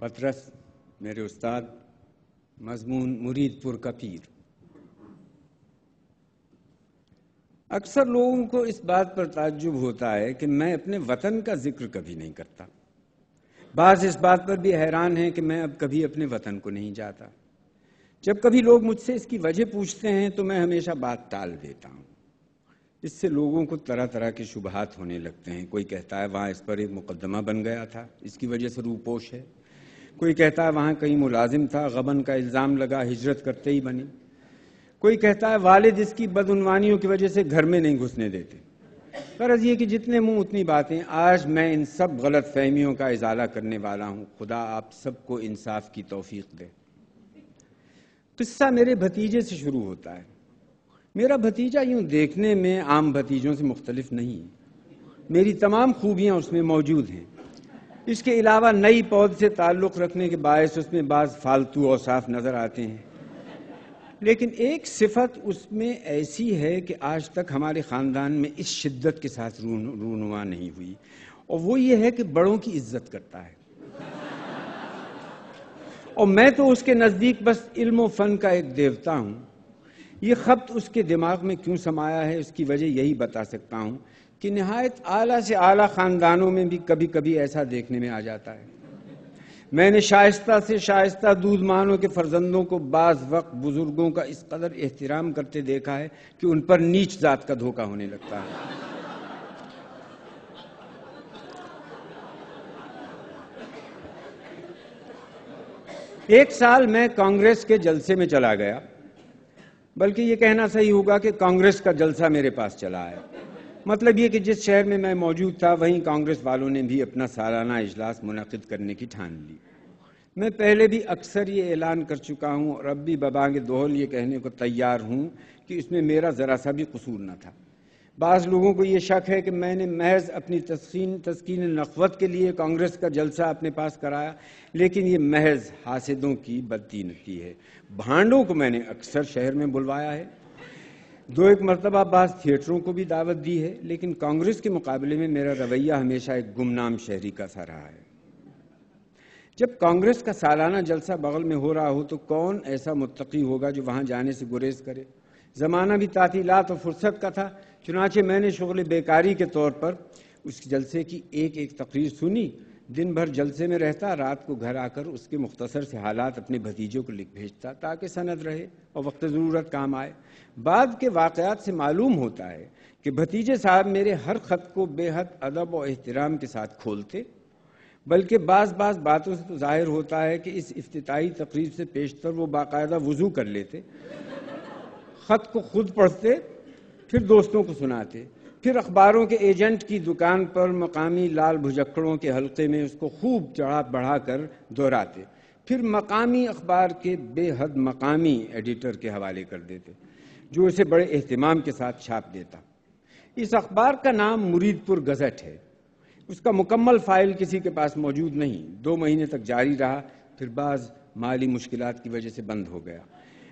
پترس میرے استاد، مضمون مرید پور کا پیر اکثر لوگوں کو اس بات پر تعجب ہوتا ہے کہ میں اپنے وطن کا ذکر کبھی نہیں کرتا۔ بعض اس بات پر بھی حیران ہیں کہ میں اب کبھی اپنے وطن کو نہیں جاتا۔ جب کبھی لوگ مجھ سے اس کی وجہ پوچھتے ہیں تو میں ہمیشہ بات ٹال دیتا ہوں۔ اس سے لوگوں کو طرح طرح کے شبہات ہونے لگتے ہیں۔ کوئی کہتا ہے وہاں اس پر ایک مقدمہ بن گیا تھا، اس کی وجہ سے روپوش ہے۔ کوئی کہتا ہے وہاں کہیں ملازم تھا، غبن کا الزام لگا، ہجرت کرتے ہی بنی۔ کوئی کہتا ہے والد اس کی بدعنوانیوں کی وجہ سے گھر میں نہیں گھسنے دیتے۔ غرض یہ کہ جتنے منہ اتنی باتیں، آج میں ان سب غلط فہمیوں کا ازالہ کرنے والا ہوں۔ خدا آپ سب کو انصاف کی توفیق دے۔ قصہ میرے بھتیجے سے شروع ہوتا ہے۔ میرا بھتیجا یوں دیکھنے میں عام بھتیجوں سے مختلف نہیں میری تمام خوبیاں اس میں موجود ہیں۔ اس کے علاوہ نئی پود سے تعلق رکھنے کے باعث اس میں بعض فالتو اور صاف نظر آتے ہیں۔ لیکن ایک صفت اس میں ایسی ہے کہ آج تک ہمارے خاندان میں اس شدت کے ساتھ رونما نہیں ہوئی۔ اور وہ یہ ہے کہ بڑوں کی عزت کرتا ہے۔ اور میں تو اس کے نزدیک بس علم و فن کا ایک دیوتا ہوں۔ یہ خبت اس کے دماغ میں کیوں سمایا ہے اس کی وجہ یہی بتا سکتا ہوں کہ نہایت اعلیٰ سے اعلیٰ خاندانوں میں بھی کبھی کبھی ایسا دیکھنے میں آ جاتا ہے۔ میں نے شائستہ سے شائستہ دودھ مانوں کے فرزندوں کو بعض وقت بزرگوں کا اس قدر احترام کرتے دیکھا ہے کہ ان پر نیچ ذات کا دھوکہ ہونے لگتا ہے۔ ایک سال میں کانگریس کے جلسے میں چلا گیا، بلکہ یہ کہنا صحیح ہوگا کہ کانگریس کا جلسہ میرے پاس چلا ہے۔ مطلب یہ کہ جس شہر میں میں موجود تھا، وہیں کانگریس والوں نے بھی اپنا سالانہ اجلاس منعقد کرنے کی ٹھان لی۔ میں پہلے بھی اکثر یہ اعلان کر چکا ہوں اور اب بھی ببانگ دوہل یہ کہنے کو تیار ہوں کہ اس میں میرا ذرا سا بھی قصور نہ تھا۔ بعض لوگوں کو یہ شک ہے کہ میں نے محض اپنی تسکین تسکین نقوت کے لیے کانگریس کا جلسہ اپنے پاس کرایا، لیکن یہ محض حاسدوں کی بدتینتی ہے۔ بھانڈوں کو میں نے اکثر شہر میں بلوایا ہے۔ دو ایک مرتبہ بعض تھیٹروں کو بھی دعوت دی ہے، لیکن کانگریس کے مقابلے میں میرا رویہ ہمیشہ ایک گمنام شہری کا سا رہا ہے۔ جب کانگریس کا سالانہ جلسہ بغل میں ہو رہا ہو تو کون ایسا متقی ہوگا جو وہاں جانے سے گریز کرے؟ زمانہ بھی تعطیلات اور فرصت کا تھا، چنانچہ میں نے شغل بیکاری کے طور پر اس جلسے کی ایک ایک تقریر سنی۔ دن بھر جلسے میں رہتا، رات کو گھر آ کر اس کے مختصر سے حالات اپنے بھتیجوں کو لکھ بھیجتا تاکہ سند رہے اور وقت ضرورت کام آئے۔ بعد کے واقعات سے معلوم ہوتا ہے کہ بھتیجے صاحب میرے ہر خط کو بے حد ادب و احترام کے ساتھ کھولتے، بلکہ بعض بعض باتوں سے تو ظاہر ہوتا ہے کہ اس افتتاحی تقریب سے پیشتر وہ باقاعدہ وضو کر لیتے۔ خط کو خود پڑھتے، پھر دوستوں کو سناتے۔ پھر اخباروں کے ایجنٹ کی دکان پر مقامی لال بھجکڑوں کے حلقے میں اس کو خوب چڑھا بڑھا کر دہراتے۔ پھر مقامی اخبار کے بے حد مقامی ایڈیٹر کے حوالے کر دیتے، جو اسے بڑے اہتمام کے ساتھ چھاپ دیتا۔ اس اخبار کا نام مرید پور گزٹ ہے۔ اس کا مکمل فائل کسی کے پاس موجود نہیں۔ دو مہینے تک جاری رہا، پھر بعض مالی مشکلات کی وجہ سے بند ہو گیا۔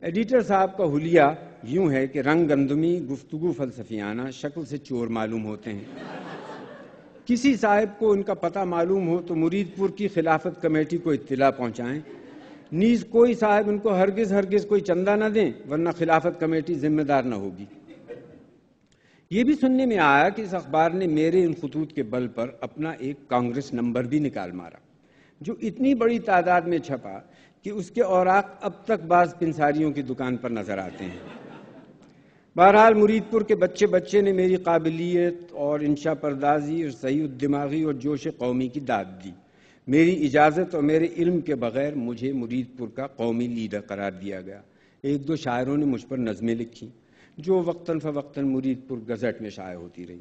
ایڈیٹر صاحب کا حلیہ یوں ہے کہ رنگ گندمی، گفتگو فلسفیانہ، شکل سے چور معلوم ہوتے ہیں۔ کسی صاحب کو ان کا پتہ معلوم ہو تو مرید پور کی خلافت کمیٹی کو اطلاع پہنچائیں۔ نیز کوئی صاحب ان کو ہرگز ہرگز کوئی چندہ نہ دیں، ورنہ خلافت کمیٹی ذمہ دار نہ ہوگی۔ یہ بھی سننے میں آیا کہ اس اخبار نے میرے ان خطوط کے بل پر اپنا ایک کانگریس نمبر بھی نکال مارا۔ جو اتنی بڑی تعداد میں چھپا کہ اس کے اوراق اب تک بعض پنساریوں کی دکان پر نظر آتے ہیں۔ بہرحال مرید پور کے بچے بچے نے میری قابلیت اور انشا پردازی اور صحیح دماغی اور جوش قومی کی داد دی۔ میری اجازت اور میرے علم کے بغیر مجھے مرید پور کا قومی لیڈر قرار دیا گیا۔ ایک دو شاعروں نے مجھ پر نظمیں لکھی جو وقتاً فوقتاً مرید پور گزٹ میں شائع ہوتی رہی۔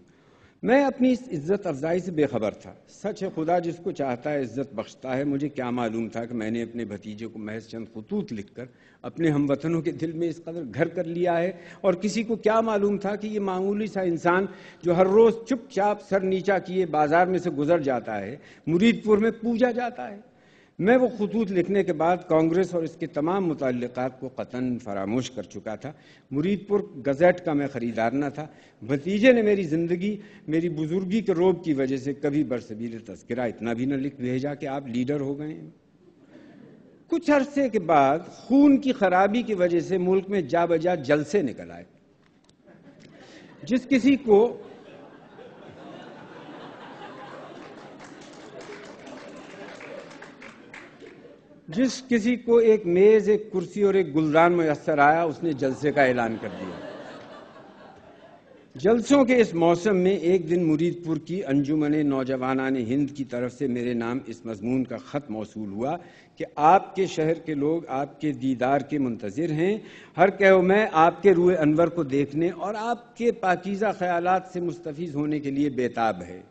میں اپنی اس عزت افزائی سے بے خبر تھا۔ سچ ہے، خدا جس کو چاہتا ہے عزت بخشتا ہے، مجھے کیا معلوم تھا کہ میں نے اپنے بھتیجے کو محض چند خطوط لکھ کر اپنے ہم وطنوں کے دل میں اس قدر گھر کر لیا ہے۔ اور کسی کو کیا معلوم تھا کہ یہ معمولی سا انسان جو ہر روز چپ چاپ سر نیچا کیے بازار میں سے گزر جاتا ہے مرید پور میں پوجا جاتا ہے۔ میں وہ خطوط لکھنے کے بعد کانگریس اور اس کے تمام متعلقات کو قطن فراموش کر چکا تھا۔ مرید پور گزٹ کا میں خریدار نہ تھا۔ بھتیجے نے میری زندگی، میری بزرگی کے روب کی وجہ سے کبھی برسبیل تذکرہ اتنا بھی نہ لکھ بھیجا کہ آپ لیڈر ہو گئے ہیں۔ کچھ عرصے کے بعد خون کی خرابی کی وجہ سے ملک میں جا بجا جلسے نکل آئے۔ جس کسی کو جس کسی کو ایک میز، ایک کرسی اور ایک گلدان میسر آیا، اس نے جلسے کا اعلان کر دیا۔ جلسوں کے اس موسم میں ایک دن مرید پور کی انجمن نوجوانان ہند کی طرف سے میرے نام اس مضمون کا خط موصول ہوا کہ آپ کے شہر کے لوگ آپ کے دیدار کے منتظر ہیں۔ ہر کہو میں آپ کے روح انور کو دیکھنے اور آپ کے پاکیزہ خیالات سے مستفیض ہونے کے لیے بیتاب ہے۔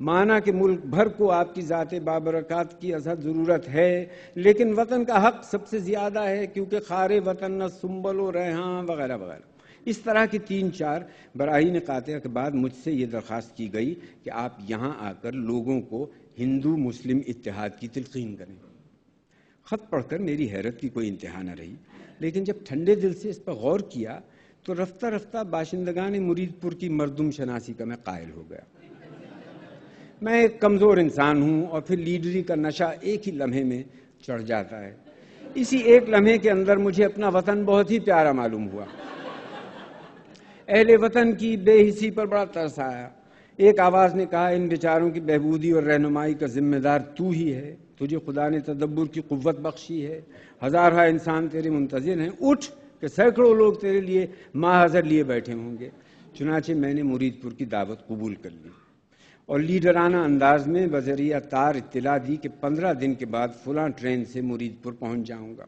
مانا کہ ملک بھر کو آپ کی ذات بابرکات کی ازد ضرورت ہے، لیکن وطن کا حق سب سے زیادہ ہے کیونکہ خار وطن نہ سنبل و رہاں وغیرہ وغیرہ۔ اس طرح کی تین چار براہین قاطع کے بعد مجھ سے یہ درخواست کی گئی کہ آپ یہاں آ کر لوگوں کو ہندو، مسلم اتحاد کی تلقین کریں۔ خط پڑھ کر میری حیرت کی کوئی انتہا نہ رہی، لیکن جب ٹھنڈے دل سے اس پر غور کیا تو رفتہ رفتہ باشندگان مرید پور کی مردم شناسی کا میں قائل ہو گیا۔ میں ایک کمزور انسان ہوں اور پھر لیڈری کا نشہ ایک ہی لمحے میں چڑھ جاتا ہے۔ اسی ایک لمحے کے اندر مجھے اپنا وطن بہت ہی پیارا معلوم ہوا۔ اہل وطن کی بے حسی پر بڑا ترس آیا۔ ایک آواز نے کہا، ان بیچاروں کی بہبودی اور رہنمائی کا ذمہ دار تو ہی ہے۔ تجھے خدا نے تدبر کی قوت بخشی ہے۔ ہزارہ انسان تیرے منتظر ہیں۔ اٹھ کہ سینکڑوں لوگ تیرے لیے ماں حضر لیے بیٹھے ہوں گے۔ چنانچہ میں نے مرید پور کی دعوت قبول کر لی۔ اور لیڈرانہ انداز میں وزریہ تار اطلاع دی کہ پندرہ دن کے بعد فلاں ٹرین سے مرید پور پہنچ جاؤں گا۔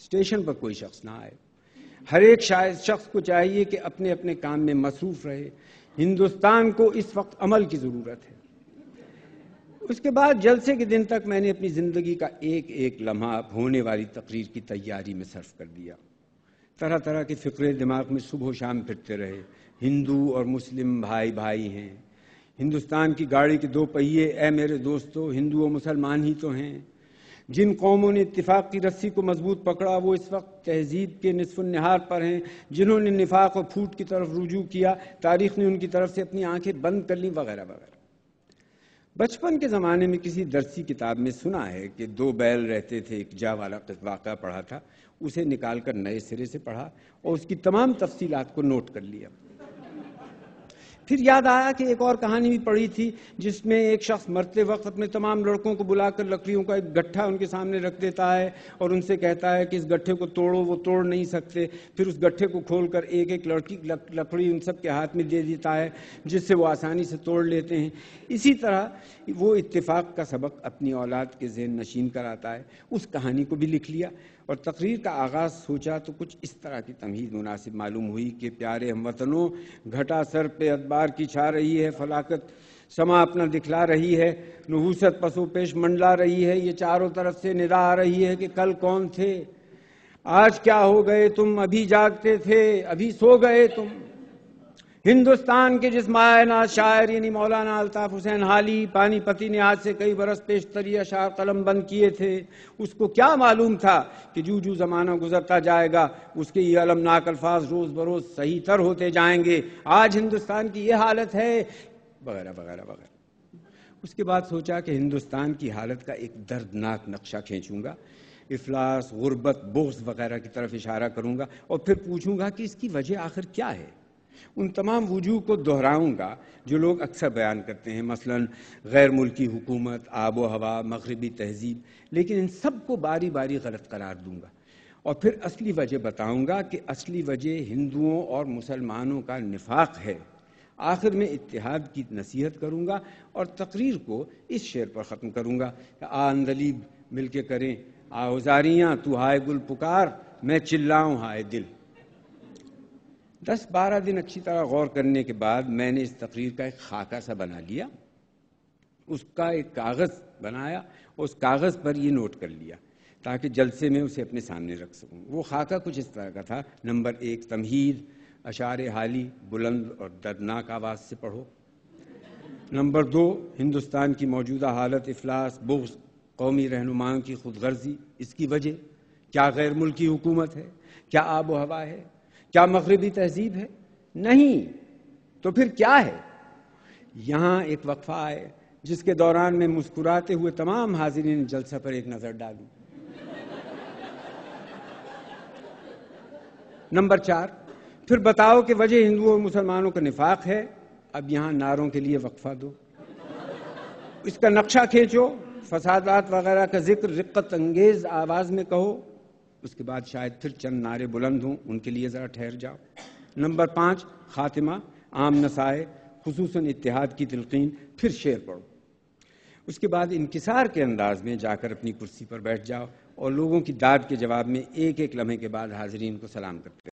اسٹیشن پر کوئی شخص نہ آئے۔ ہر ایک شاید شخص کو چاہیے کہ اپنے اپنے کام میں مصروف رہے۔ ہندوستان کو اس وقت عمل کی ضرورت ہے۔ اس کے بعد جلسے کے دن تک میں نے اپنی زندگی کا ایک ایک لمحہ ہونے والی تقریر کی تیاری میں صرف کر دیا۔ طرح طرح کے فکرے دماغ میں صبح و شام پھرتے رہے۔ ہندو اور مسلم بھائی بھائی ہیں۔ ہندوستان کی گاڑی کے دو پہیے، اے میرے دوستو، ہندو و مسلمان ہی تو ہیں۔ جن قوموں نے اتفاق کی رسی کو مضبوط پکڑا، وہ اس وقت تہذیب کے نصف النہار پر ہیں۔ جنہوں نے نفاق اور پھوٹ کی طرف رجوع کیا، تاریخ نے ان کی طرف سے اپنی آنکھیں بند کر لیں، وغیرہ وغیرہ۔ بچپن کے زمانے میں کسی درسی کتاب میں سنا ہے کہ دو بیل رہتے تھے، ایک جا والا واقعہ پڑھا تھا، اسے نکال کر نئے سرے سے پڑھا اور اس کی تمام تفصیلات کو نوٹ کر لیا۔ پھر یاد آیا کہ ایک اور کہانی بھی پڑھی تھی، جس میں ایک شخص مرتے وقت اپنے تمام لڑکوں کو بلا کر لکڑیوں کا ایک گٹھا ان کے سامنے رکھ دیتا ہے اور ان سے کہتا ہے کہ اس گٹھے کو توڑو، وہ توڑ نہیں سکتے۔ پھر اس گٹھے کو کھول کر ایک ایک لڑکی لکڑی ان سب کے ہاتھ میں دے دیتا ہے، جس سے وہ آسانی سے توڑ لیتے ہیں۔ اسی طرح وہ اتفاق کا سبق اپنی اولاد کے ذہن نشین کراتا ہے۔ اس کہانی کو بھی لکھ لیا اور تقریر کا آغاز سوچا تو کچھ اس طرح کی تمہید مناسب معلوم ہوئی کہ پیارے ہم وطنوں، گھٹا سر پہ ادبار کی چھا رہی ہے، فلاکت سما اپنا دکھلا رہی ہے، نحوست پسو پیش منڈلا رہی ہے، یہ چاروں طرف سے ندا آ رہی ہے کہ کل کون تھے؟ آج کیا ہو گئے تم؟ ابھی جاگتے تھے، ابھی سو گئے تم۔ ہندوستان کے جس مائنہ شاعر یعنی مولانا الطاف حسین حالی پانی پتی نے آج سے کئی برس پیشتری اشعار قلم بند کیے تھے، اس کو کیا معلوم تھا کہ جو جو زمانہ گزرتا جائے گا، اس کے یہ علمناک الفاظ روز بروز صحیح تر ہوتے جائیں گے۔ آج ہندوستان کی یہ حالت ہے۔ وغیرہ وغیرہ وغیرہ۔ اس کے بعد سوچا کہ ہندوستان کی حالت کا ایک دردناک نقشہ کھینچوں گا۔ افلاس، غربت، بغض وغیرہ کی طرف اشارہ کروں گا اور پھر پوچھوں گا کہ اس کی وجہ آخر کیا ہے۔ ان تمام وجوہ کو دہراؤں گا جو لوگ اکثر بیان کرتے ہیں، مثلا غیر ملکی حکومت، آب و ہوا، مغربی تہذیب، لیکن ان سب کو باری باری غلط قرار دوں گا۔ اور پھر اصلی وجہ بتاؤں گا کہ اصلی وجہ ہندوؤں اور مسلمانوں کا نفاق ہے۔ آخر میں اتحاد کی نصیحت کروں گا اور تقریر کو اس شعر پر ختم کروں گا آ اندلیب، مل کے کریں۔ آزاریاں تو ہائے گل پکار، میں چلاؤں ہائے دل۔ دس بارہ دن اچھی طرح غور کرنے کے بعد میں نے اس تقریر کا ایک خاکہ سا بنا لیا، اس کا ایک کاغذ بنایا اور اس کاغذ پر یہ نوٹ کر لیا تاکہ جلسے میں اسے اپنے سامنے رکھ سکوں۔ وہ خاکہ کچھ اس طرح کا تھا، نمبر ایک تمہید اشار حالی، بلند اور دردناک آواز سے پڑھو۔ نمبر دو، ہندوستان کی موجودہ حالت، افلاس، بغض، قومی رہنماؤں کی خود غرضی، اس کی وجہ، کیا غیر ملکی حکومت ہے؟ کیا آب و ہوا ہے؟ کیا مغربی تہذیب ہے؟ نہیں۔ تو پھر کیا ہے؟ یہاں ایک وقفہ آئے جس کے دوران میں مسکراتے ہوئے تمام حاضرین جلسہ پر ایک نظر ڈالی نمبر چار، پھر بتاؤ کہ وجہ ہندوؤں اور مسلمانوں کا نفاق ہے؟ اب یہاں ناروں کے لیے وقفہ دو۔ اس کا نقشہ کھینچو، فسادات وغیرہ کا ذکر رقت انگیز آواز میں کہو۔ اس کے بعد شاید پھر چند نعرے بلند ہوں، ان کے لیے ذرا ٹھہر جاؤ۔ نمبر پانچ، خاتمہ، عام نسائے خصوصاً اتحاد کی تلقین، پھر شعر پڑھو۔ اس کے بعد انکسار کے انداز میں جا کر اپنی کرسی پر بیٹھ جاؤ اور لوگوں کی داد کے جواب میں ایک ایک لمحے کے بعد حاضرین کو سلام کرتے